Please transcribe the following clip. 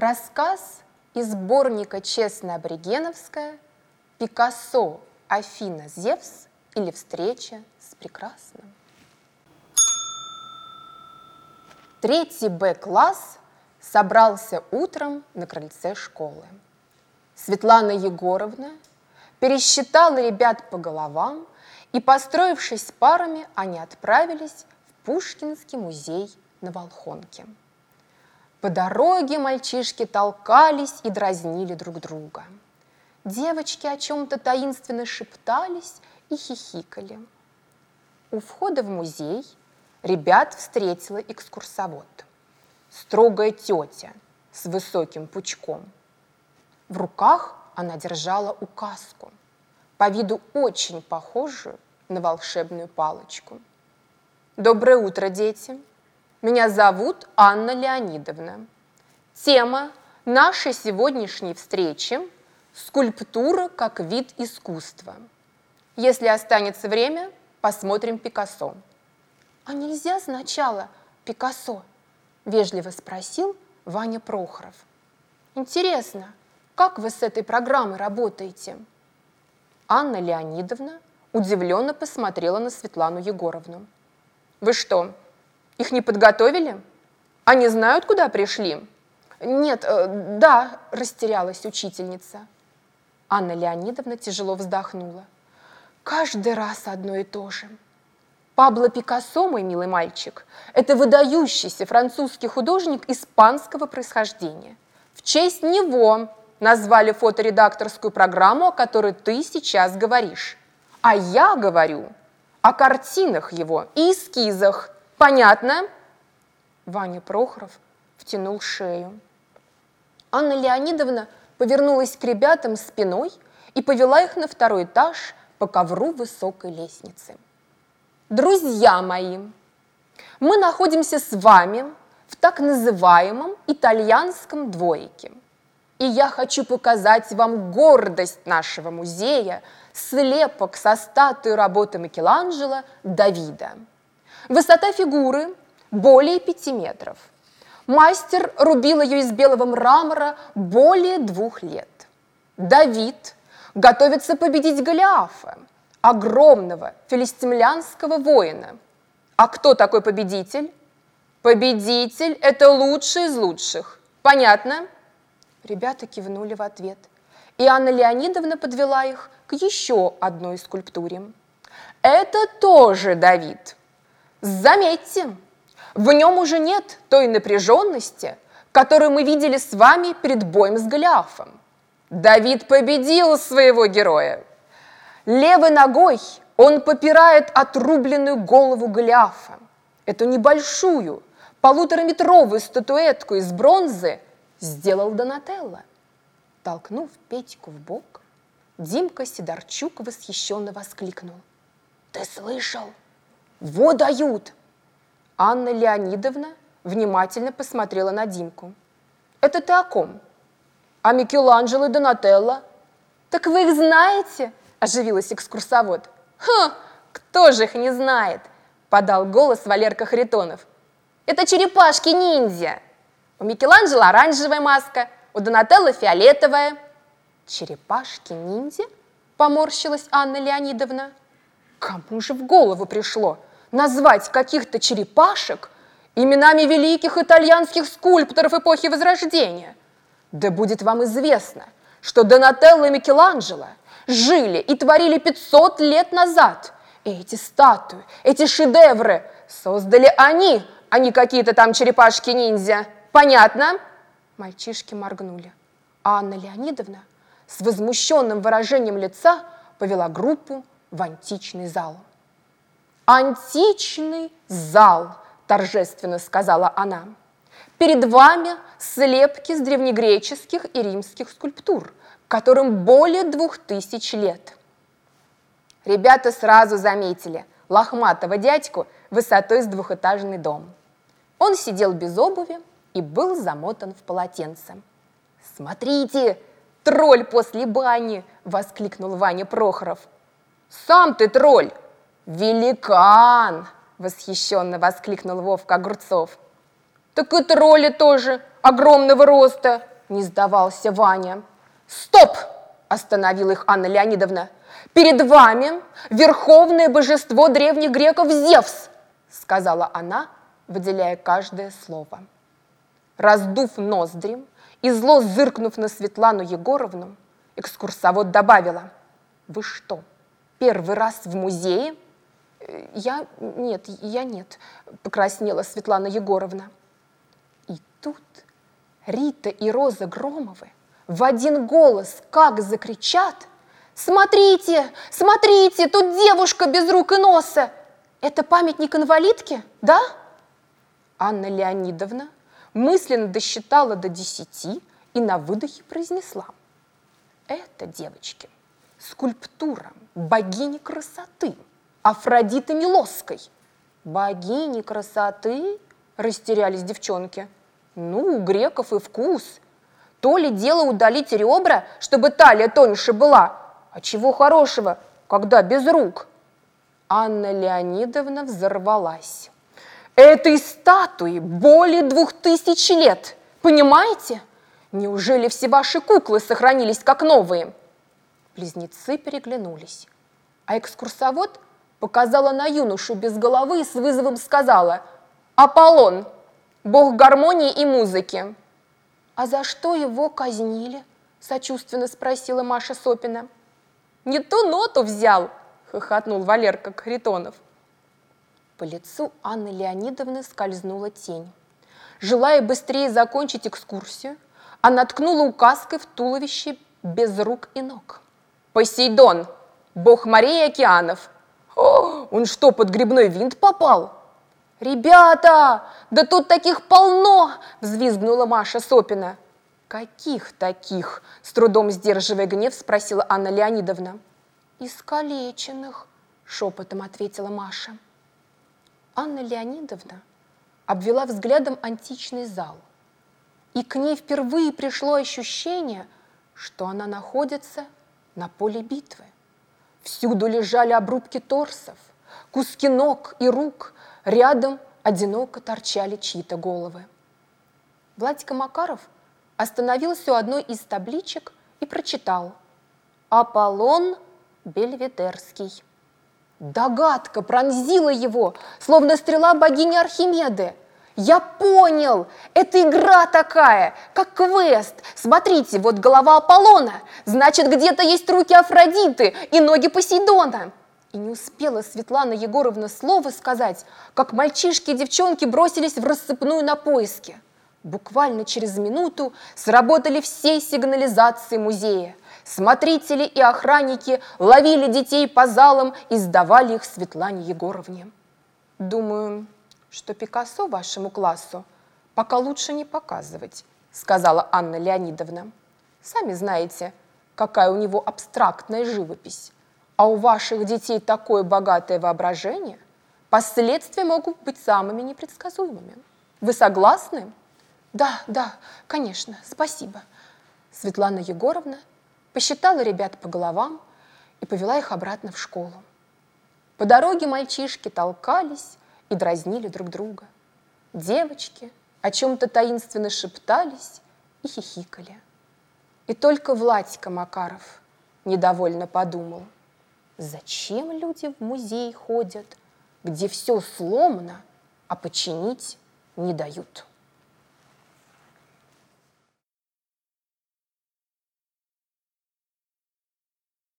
Рассказ из сборника «Честно-аборигеновская» Пикассо, Афина, Зевс или встреча с прекрасным. Третий Б-класс собрался утром на крыльце школы. Светлана Егоровна пересчитала ребят по головам, и, построившись парами, они отправились в Пушкинский музей на Волхонке. По дороге мальчишки толкались и дразнили друг друга. Девочки о чем-то таинственно шептались и хихикали. У входа в музей – Ребят встретила экскурсовод. Строгая тетя с высоким пучком. В руках она держала указку, по виду очень похожую на волшебную палочку. Доброе утро, дети! Меня зовут Анна Леонидовна. Тема нашей сегодняшней встречи – скульптура как вид искусства. Если останется время, посмотрим Пикассо. «А нельзя сначала Пикассо?» – вежливо спросил Ваня Прохоров. «Интересно, как вы с этой программой работаете?» Анна Леонидовна удивленно посмотрела на Светлану Егоровну. «Вы что, их не подготовили? Они знают, куда пришли?» «Нет, э, да», – растерялась учительница. Анна Леонидовна тяжело вздохнула. «Каждый раз одно и то же». Пабло Пикассо, мой милый мальчик, это выдающийся французский художник испанского происхождения. В честь него назвали фоторедакторскую программу, о которой ты сейчас говоришь. А я говорю о картинах его и эскизах. Понятно? Ваня Прохоров втянул шею. Анна Леонидовна повернулась к ребятам спиной и повела их на второй этаж по ковру высокой лестницы. Друзья мои, мы находимся с вами в так называемом итальянском двоике. И я хочу показать вам гордость нашего музея, слепок со статуей работы Микеланджело Давида. Высота фигуры более 5 метров. Мастер рубил ее из белого мрамора более двух лет. Давид готовится победить Голиафа – огромного филистимлянского воина. А кто такой победитель? Победитель – это лучший из лучших. Понятно? Ребята кивнули в ответ. И Анна Леонидовна подвела их к еще одной скульптуре. Это тоже Давид. Заметьте, в нем уже нет той напряженности, которую мы видели с вами перед боем с Голиафом. Давид победил своего героя. Левой ногой он попирает отрубленную голову Голиафа. Эту небольшую, полутораметровую статуэтку из бронзы сделал Донателло. Толкнув Петьку в бок, Димка Сидорчук восхищенно воскликнул. «Ты слышал? Во дают!» Анна Леонидовна внимательно посмотрела на Димку. «Это ты о ком?» «А Микеланджело и Донателло?» «Так вы их знаете?» оживилась экскурсовод. «Ха, кто же их не знает?» – подал голос Валерка Харитонов. «Это черепашки-ниндзя. У Микеланджело оранжевая маска, у Донателло фиолетовая». «Черепашки-ниндзя?» – поморщилась Анна Леонидовна. «Кому же в голову пришло назвать каких-то черепашек именами великих итальянских скульпторов эпохи Возрождения? Да будет вам известно, что Донателло и Микеланджело – жили и творили 500 лет назад. И эти статуи, эти шедевры создали они, а не какие-то там черепашки-ниндзя. Понятно? Мальчишки моргнули. А Анна Леонидовна с возмущенным выражением лица повела группу в античный зал. «Античный зал!» – торжественно сказала она. «Перед вами слепки с древнегреческих и римских скульптур – которым более двух тысяч лет. Ребята сразу заметили лохматого дядьку высотой с двухэтажный дом. Он сидел без обуви и был замотан в полотенце. «Смотрите, тролль после бани!» – воскликнул Ваня Прохоров. «Сам ты тролль!» «Великан!» – восхищенно воскликнул Вовка Огурцов. «Так и тролли тоже огромного роста!» не сдавался Ваня. «Стоп!» – остановила их Анна Леонидовна. «Перед вами верховное божество древних греков Зевс!» – сказала она, выделяя каждое слово. Раздув ноздри и зло зыркнув на Светлану Егоровну, экскурсовод добавила. «Вы что, первый раз в музее?» «Я нет, я нет», – покраснела Светлана Егоровна. И тут Рита и Роза Громовы в один голос как закричат «Смотрите, смотрите, тут девушка без рук и носа! Это памятник инвалидки, да?» Анна Леонидовна мысленно досчитала до десяти и на выдохе произнесла. Это, девочки, скульптура богини красоты, Афродиты Милосской. Богини красоты? Растерялись девчонки. Ну, у греков и вкус. То ли дело удалить ребра, чтобы талия тоньше была. А чего хорошего, когда без рук? Анна Леонидовна взорвалась. Этой статуи более двух тысяч лет, понимаете? Неужели все ваши куклы сохранились как новые? Близнецы переглянулись, а экскурсовод показала на юношу без головы и с вызовом сказала «Аполлон, бог гармонии и музыки». «А за что его казнили?» – сочувственно спросила Маша Сопина. «Не ту ноту взял!» – хохотнул Валерка Харитонов. По лицу Анны Леонидовны скользнула тень. Желая быстрее закончить экскурсию, она ткнула указкой в туловище без рук и ног. «Посейдон, бог морей и океанов!» «Он что, под грибной винт попал?» «Ребята, да тут таких полно!» – взвизгнула Маша Сопина. «Каких таких?» – с трудом сдерживая гнев, спросила Анна Леонидовна. «Искалеченных», – шепотом ответила Маша. Анна Леонидовна обвела взглядом античный зал, и к ней впервые пришло ощущение, что она находится на поле битвы. Всюду лежали обрубки торсов, куски ног и рук, рядом одиноко торчали чьи-то головы. Владика Макаров остановился у одной из табличек и прочитал «Аполлон Бельведерский». Догадка пронзила его, словно стрела богини Архимеды. Я понял, это игра такая, как квест. Смотрите, вот голова Аполлона, значит, где-то есть руки Афродиты и ноги Посейдона. И не успела Светлана Егоровна слова сказать, как мальчишки и девчонки бросились в рассыпную на поиски. Буквально через минуту сработали все сигнализации музея. Смотрители и охранники ловили детей по залам и сдавали их Светлане Егоровне. Думаю, что Пикассо вашему классу пока лучше не показывать, сказала Анна Леонидовна. Сами знаете, какая у него абстрактная живопись. А у ваших детей такое богатое воображение, последствия могут быть самыми непредсказуемыми. Вы согласны? Да, да, конечно, спасибо. Светлана Егоровна посчитала ребят по головам и повела их обратно в школу. По дороге мальчишки толкались и дразнили друг друга. Девочки о чем-то таинственно шептались и хихикали. И только Владька Макаров недовольно подумал, зачем люди в музей ходят, где все сломано, а починить не дают.